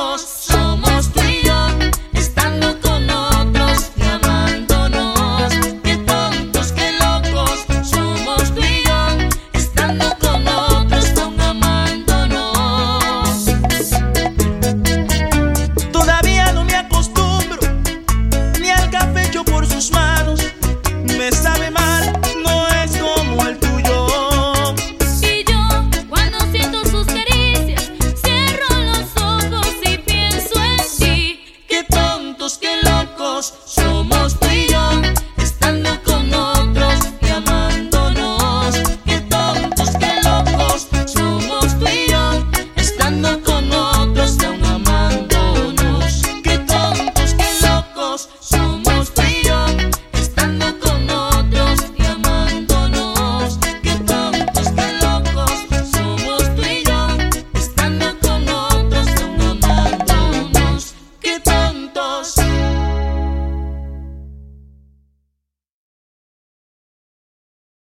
amigos